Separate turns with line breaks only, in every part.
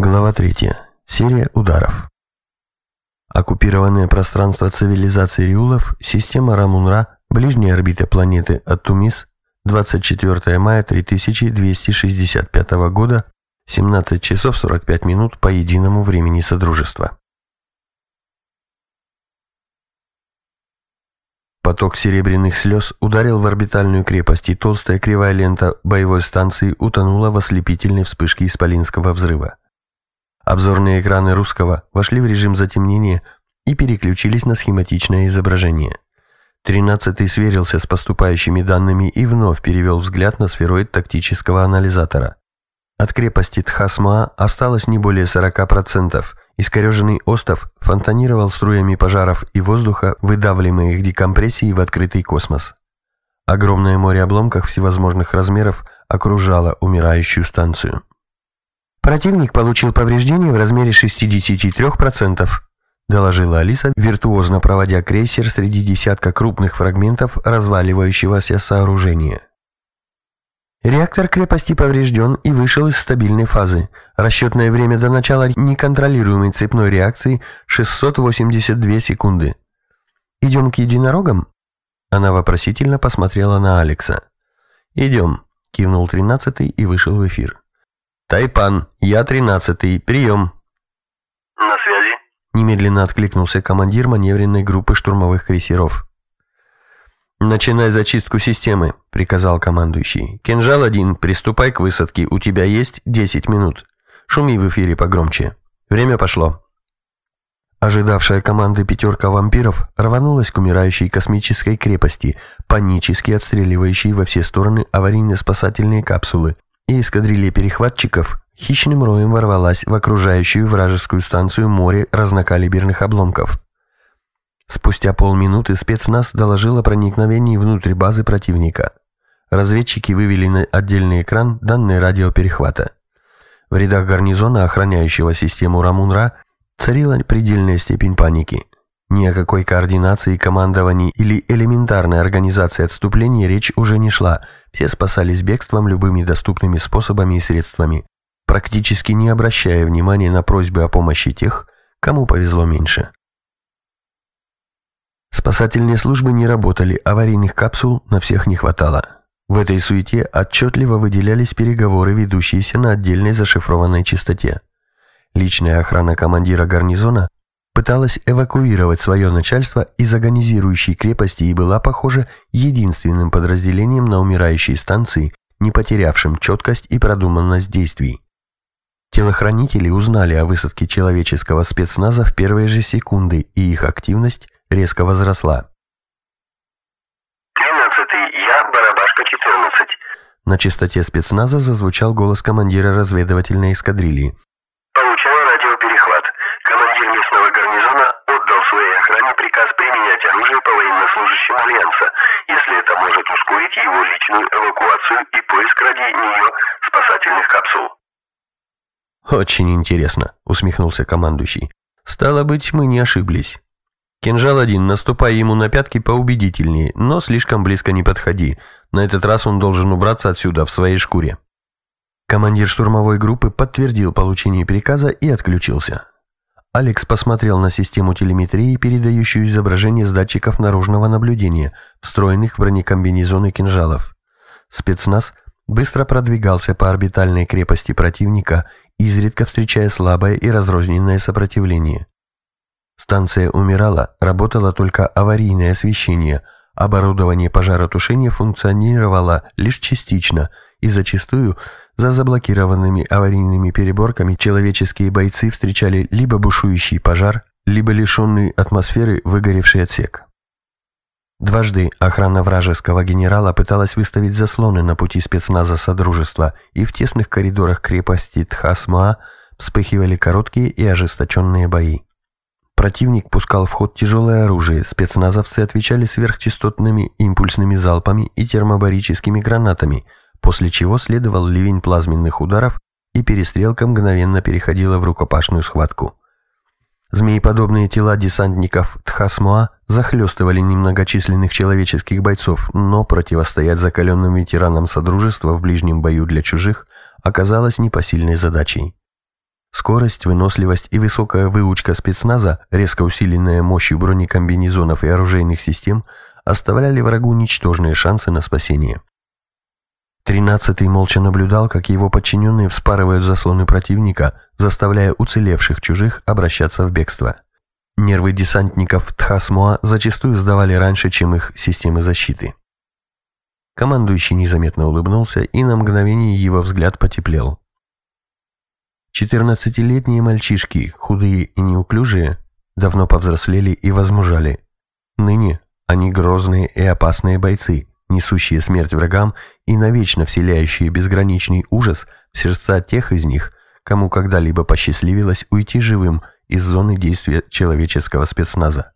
Глава 3. Серия ударов. Оккупированное пространство цивилизации Риулов, система Рамунра, ближняя орбита планеты Аттумис, 24 мая 3265 года, 17 часов 45 минут по единому времени Содружества. Поток серебряных слез ударил в орбитальную крепость, и толстая кривая лента боевой станции утонула в ослепительной вспышке исполинского взрыва. Обзорные экраны русского вошли в режим затемнения и переключились на схематичное изображение. Тринадцатый сверился с поступающими данными и вновь перевел взгляд на сфероид тактического анализатора. От крепости Тхасма осталось не более 40%. Искореженный остов фонтанировал струями пожаров и воздуха, выдавливаемых декомпрессией в открытый космос. Огромное море обломков всевозможных размеров окружало умирающую станцию. Противник получил повреждения в размере 63%, доложила Алиса, виртуозно проводя крейсер среди десятка крупных фрагментов разваливающегося сооружения. Реактор крепости поврежден и вышел из стабильной фазы. Расчетное время до начала неконтролируемой цепной реакции 682 секунды. «Идем к единорогам?» Она вопросительно посмотрела на Алекса. «Идем», — кивнул тринадцатый и вышел в эфир. «Тайпан, я тринадцатый, прием!»
«На связи?»
Немедленно откликнулся командир маневренной группы штурмовых крейсеров.
«Начинай зачистку системы», — приказал командующий. «Кинжал-1, приступай к высадке, у тебя есть 10 минут. Шуми в эфире погромче. Время пошло».
Ожидавшая команды пятерка вампиров рванулась к умирающей космической крепости, панически отстреливающей во все стороны аварийно-спасательные капсулы, и эскадрилья перехватчиков хищным роем ворвалась в окружающую вражескую станцию море разнокалиберных обломков. Спустя полминуты спецназ доложил о проникновении внутрь базы противника. Разведчики вывели на отдельный экран данные радиоперехвата. В рядах гарнизона, охраняющего систему Рамунра, царила предельная степень паники. Ни о какой координации, командовании или элементарной организации отступления речь уже не шла, все спасались бегством любыми доступными способами и средствами, практически не обращая внимания на просьбы о помощи тех, кому повезло меньше. Спасательные службы не работали, аварийных капсул на всех не хватало. В этой суете отчетливо выделялись переговоры, ведущиеся на отдельной зашифрованной частоте. Личная охрана командира гарнизона пыталась эвакуировать свое начальство из агонизирующей крепости и была, похоже, единственным подразделением на умирающей станции, не потерявшим четкость и продуманность действий. Телохранители узнали о высадке человеческого спецназа в первые же секунды, и их активность резко возросла.
«Тринадцатый, я Барабашка-14».
На частоте спецназа зазвучал голос командира разведывательной эскадрильи.
Военнослужащим Альянса, если это может ускорить его личную эвакуацию и поиск ради нее спасательных капсул.
«Очень интересно», — усмехнулся командующий. «Стало быть, мы не ошиблись. Кинжал-1, наступай ему на пятки поубедительнее, но слишком близко не подходи. На этот раз он должен убраться отсюда в своей шкуре». Командир штурмовой группы подтвердил получение приказа и отключился. Алекс посмотрел на систему телеметрии, передающую изображение с датчиков наружного наблюдения, встроенных в бронекомбинезоны кинжалов. Спецназ быстро продвигался по орбитальной крепости противника, изредка встречая слабое и разрозненное сопротивление. Станция умирала, работало только аварийное освещение, оборудование пожаротушения функционировало лишь частично и зачастую за заблокированными аварийными переборками человеческие бойцы встречали либо бушующий пожар, либо лишенный атмосферы выгоревший отсек. Дважды охрана вражеского генерала пыталась выставить заслоны на пути спецназа Содружества, и в тесных коридорах крепости Тхасма вспыхивали короткие и ожесточенные бои. Противник пускал в ход тяжелое оружие, спецназовцы отвечали сверхчастотными импульсными залпами и термобарическими гранатами – после чего следовал ливень плазменных ударов, и перестрелка мгновенно переходила в рукопашную схватку. Змееподобные тела десантников Тхасмуа захлестывали немногочисленных человеческих бойцов, но противостоять закаленным ветеранам Содружества в ближнем бою для чужих оказалось непосильной задачей.
Скорость, выносливость и высокая выучка спецназа, резко усиленная мощью бронекомбинезонов и оружейных систем, оставляли врагу ничтожные шансы на спасение. Тринадцатый молча наблюдал, как его подчиненные вспарывают заслоны противника, заставляя уцелевших чужих обращаться в бегство. Нервы десантников Тхасмоа зачастую сдавали раньше, чем их системы защиты. Командующий незаметно улыбнулся, и на мгновение его взгляд потеплел. Четырнадцатилетние мальчишки, худые и неуклюжие, давно повзрослели и возмужали. Ныне они грозные и опасные бойцы, несущие смерть врагам и навечно вселяющие безграничный ужас в сердца тех из них, кому когда-либо посчастливилось уйти живым из зоны действия человеческого спецназа.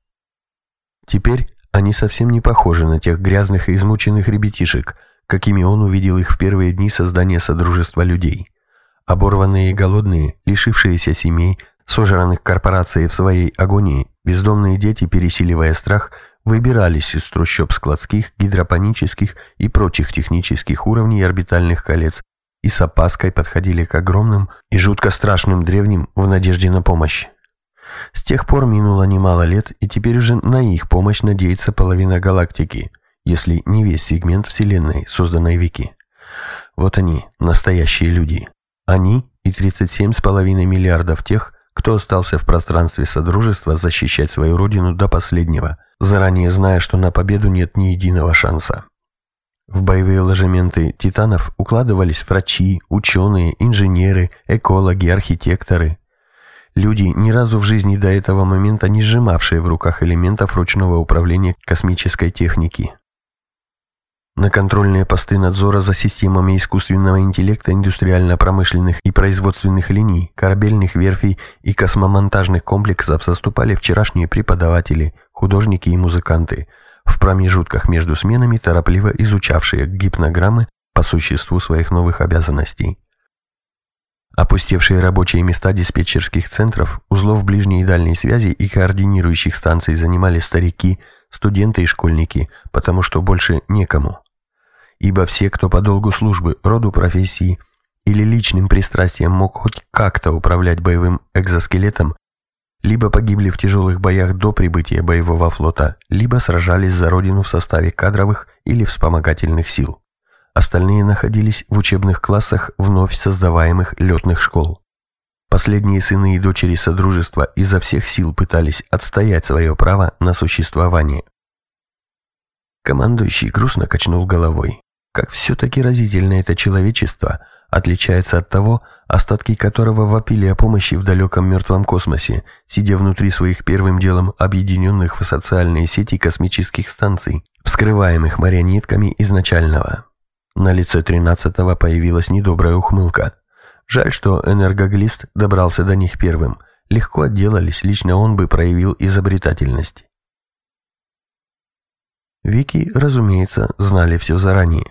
Теперь они совсем не похожи на тех грязных и измученных ребятишек, какими он увидел их в первые дни создания Содружества людей. Оборванные и голодные, лишившиеся семей, сожранных корпорацией в своей агонии, бездомные дети, пересиливая страх, выбирались из трущоб складских, гидропонических и прочих технических уровней орбитальных колец и с опаской подходили к огромным и жутко страшным древним в надежде на помощь. С тех пор минуло немало лет, и теперь уже на их помощь надеется половина галактики, если не весь сегмент Вселенной, созданной Вики. Вот они, настоящие люди. Они и 37,5 миллиардов тех, кто остался в пространстве Содружества защищать свою родину до последнего, заранее зная, что на победу нет ни единого шанса. В боевые ложементы титанов укладывались врачи, ученые, инженеры, экологи, архитекторы, Люди, ни разу в жизни до этого момента не сжимавшие в руках элементов ручного управления космической техники. На контрольные посты надзора за системами искусственного интеллекта индустриально-промышленных и производственных линий, корабельных верфей и космомонтажных комплексов заступали вчерашние преподаватели, художники и музыканты, в промежутках между сменами торопливо изучавшие гипнограммы по существу своих новых обязанностей. Опустевшие рабочие места диспетчерских центров, узлов ближней и дальней связи и координирующих станций занимали старики, студенты и школьники, потому что больше некому. Ибо все, кто по долгу службы, роду профессии или личным пристрастием мог хоть как-то управлять боевым экзоскелетом, либо погибли в тяжелых боях до прибытия боевого флота, либо сражались за родину в составе кадровых или вспомогательных сил. Остальные находились в учебных классах вновь создаваемых летных школ. Последние сыны и дочери Содружества изо всех сил пытались отстоять свое право на существование. Командующий грустно качнул головой. Как все-таки разительно это человечество отличается от того, остатки которого вопили о помощи в далеком мертвом космосе, сидя внутри своих первым делом объединенных в социальные сети космических станций, вскрываемых марионетками изначального. На лице тринадцатого появилась недобрая ухмылка. Жаль, что энергоглист добрался до них первым. Легко отделались, лично он бы проявил изобретательность. Вики, разумеется, знали все заранее.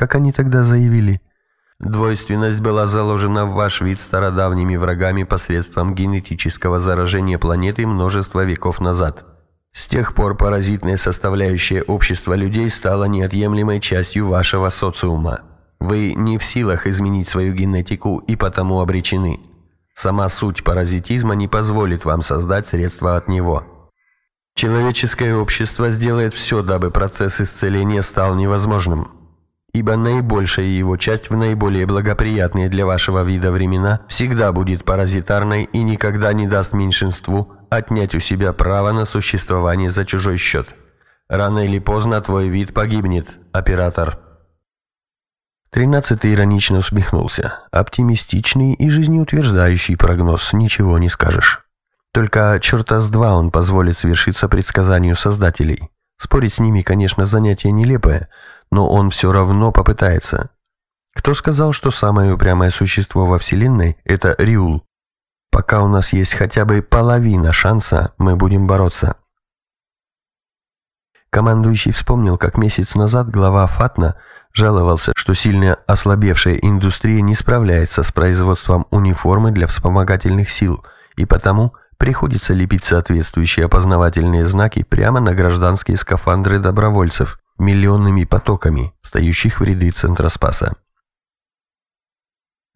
Как они тогда заявили? Двойственность была заложена в ваш вид стародавними врагами посредством генетического заражения планеты множество веков назад. С тех пор паразитная составляющая общества людей стала неотъемлемой частью вашего социума. Вы не в силах изменить свою генетику и потому обречены. Сама суть паразитизма не позволит вам создать средства от него. Человеческое общество сделает все, дабы процесс исцеления стал невозможным. Ибо наибольшая его часть в наиболее благоприятные для вашего вида времена всегда будет паразитарной и никогда не даст меньшинству отнять у себя право на существование за чужой счет. Рано или поздно твой вид погибнет, оператор. Тринадцатый иронично усмехнулся. Оптимистичный и жизнеутверждающий прогноз, ничего не скажешь. Только черта с два он позволит свершиться предсказанию создателей. Спорить с ними, конечно, занятие нелепое, но он все равно попытается. Кто сказал, что самое упрямое существо во Вселенной – это Риул? Пока у нас есть хотя бы половина шанса, мы будем бороться. Командующий вспомнил, как месяц назад глава Фатна жаловался, что сильно ослабевшая индустрия не справляется с производством униформы для вспомогательных сил, и потому приходится лепить соответствующие опознавательные знаки прямо на гражданские скафандры добровольцев миллионными потоками, стоящих в ряды Центра Спаса.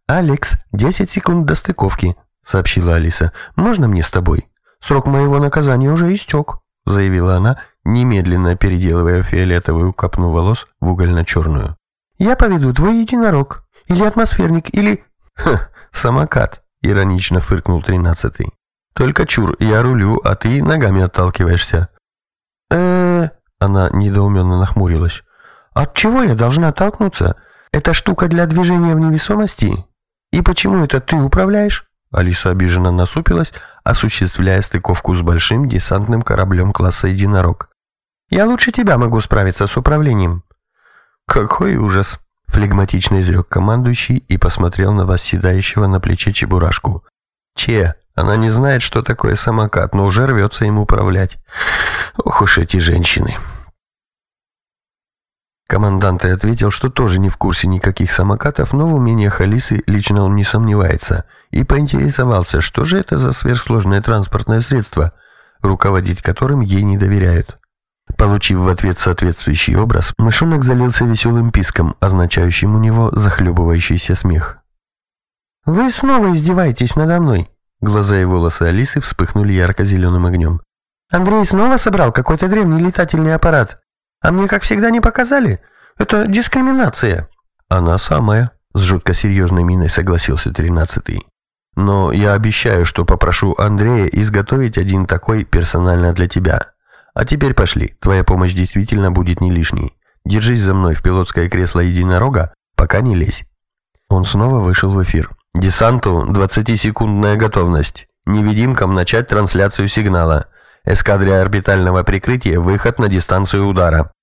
«Алекс, 10 секунд до стыковки», сообщила Алиса. «Можно мне с тобой? Срок моего наказания уже истек», заявила она, немедленно переделывая фиолетовую копну волос в угольно-черную. «Я поведу твой единорог, или атмосферник, или...» «Ха, самокат», — иронично фыркнул тринадцатый. «Только чур, я рулю, а ты ногами отталкиваешься». э она недоуменно нахмурилась. «От чего я должна оттолкнуться? Это штука для движения в невесомости? И почему это ты управляешь?» Алиса обиженно насупилась, осуществляя стыковку с большим десантным кораблем класса «Единорог». «Я лучше тебя могу справиться с управлением». «Какой ужас!» — флегматично изрек командующий и посмотрел на восседающего на плече Чебурашку. «Че, она не знает, что такое самокат, но уже рвется им управлять. Ох уж эти женщины!» Командант и ответил, что тоже не в курсе никаких самокатов, но в умениях Алисы лично он не сомневается, и поинтересовался, что же это за сверхсложное транспортное средство, руководить которым ей не доверяют. Получив в ответ соответствующий образ, мышонок залился веселым писком, означающим у него захлебывающийся смех. «Вы снова издеваетесь надо мной?» Глаза и волосы Алисы вспыхнули ярко-зеленым огнем. «Андрей снова собрал какой-то древний летательный аппарат. А мне, как всегда, не показали? Это дискриминация». «Она самая», — с жутко серьезной миной согласился тринадцатый. «Но я обещаю, что попрошу Андрея изготовить один такой персонально для тебя. А теперь пошли, твоя помощь действительно будет не лишней. Держись за мной в пилотское кресло единорога, пока не лезь». Он снова вышел в эфир. «Десанту 20-секундная готовность. Невидимкам начать трансляцию сигнала. Эскадре орбитального прикрытия выход на дистанцию удара».